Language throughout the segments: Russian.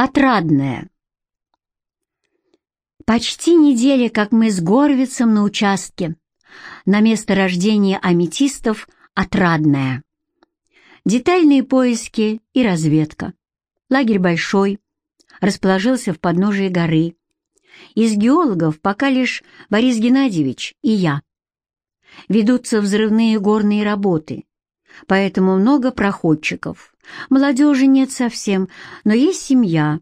Отрадное. Почти неделя, как мы с Горвицем на участке. На место рождения аметистов Отрадное. Детальные поиски и разведка. Лагерь большой, расположился в подножии горы. Из геологов пока лишь Борис Геннадьевич и я. Ведутся взрывные горные работы, поэтому много проходчиков. Молодежи нет совсем, но есть семья.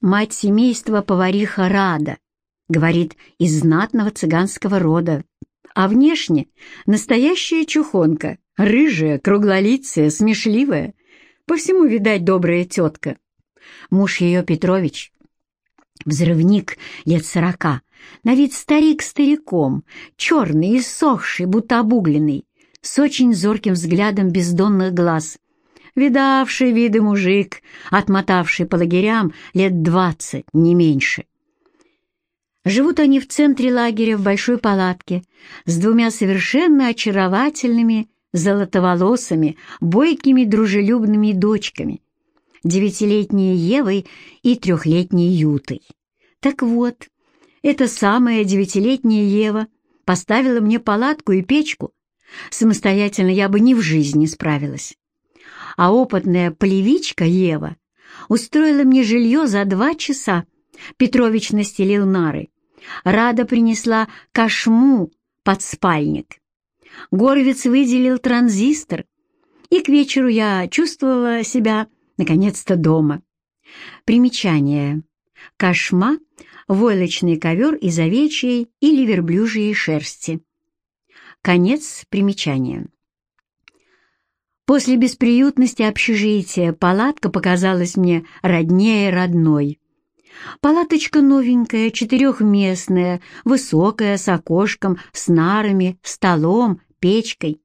Мать семейства повариха Рада, говорит, из знатного цыганского рода. А внешне настоящая чухонка, рыжая, круглолицая, смешливая. По всему, видать, добрая тетка. Муж ее, Петрович, взрывник лет сорока, на вид старик стариком, черный, иссохший, будто обугленный, с очень зорким взглядом бездонных глаз. Видавший виды мужик, отмотавший по лагерям лет двадцать, не меньше. Живут они в центре лагеря в большой палатке с двумя совершенно очаровательными, золотоволосыми, бойкими, дружелюбными дочками, девятилетней Евой и трехлетней Ютой. Так вот, эта самая девятилетняя Ева поставила мне палатку и печку. Самостоятельно я бы ни в жизни справилась. А опытная полевичка Ева устроила мне жилье за два часа. Петрович настелил нары. Рада принесла кошму под спальник. Горовец выделил транзистор, и к вечеру я чувствовала себя, наконец-то, дома. Примечание. Кошма — войлочный ковер из овечьей или верблюжьей шерсти. Конец примечания. После бесприютности общежития палатка показалась мне роднее родной. Палаточка новенькая, четырехместная, высокая, с окошком, с нарами, столом, печкой.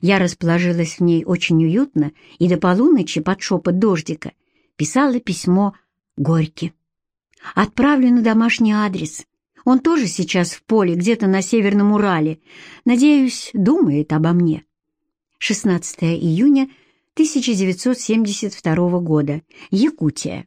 Я расположилась в ней очень уютно и до полуночи под шепот дождика писала письмо Горьке. Отправлю на домашний адрес. Он тоже сейчас в поле, где-то на Северном Урале. Надеюсь, думает обо мне. 16 июня 1972 года. Якутия.